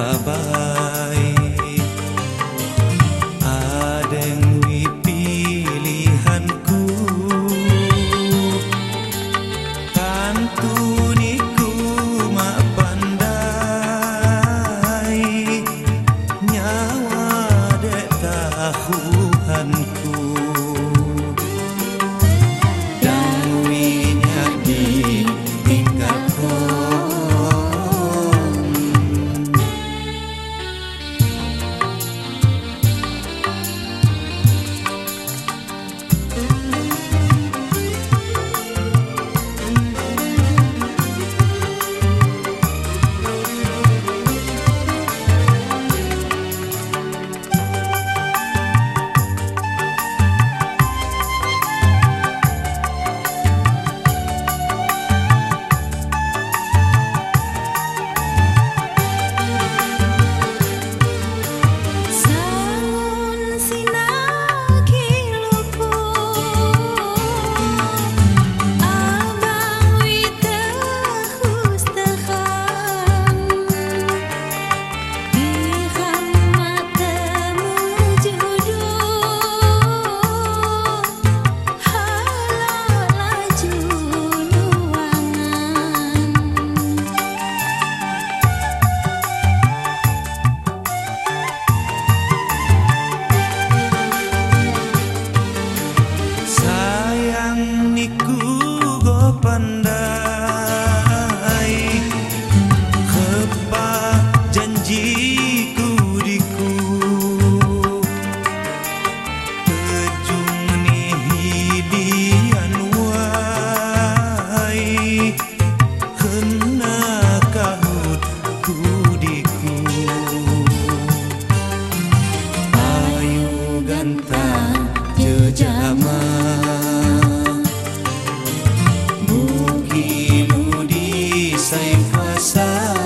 baba. pensar.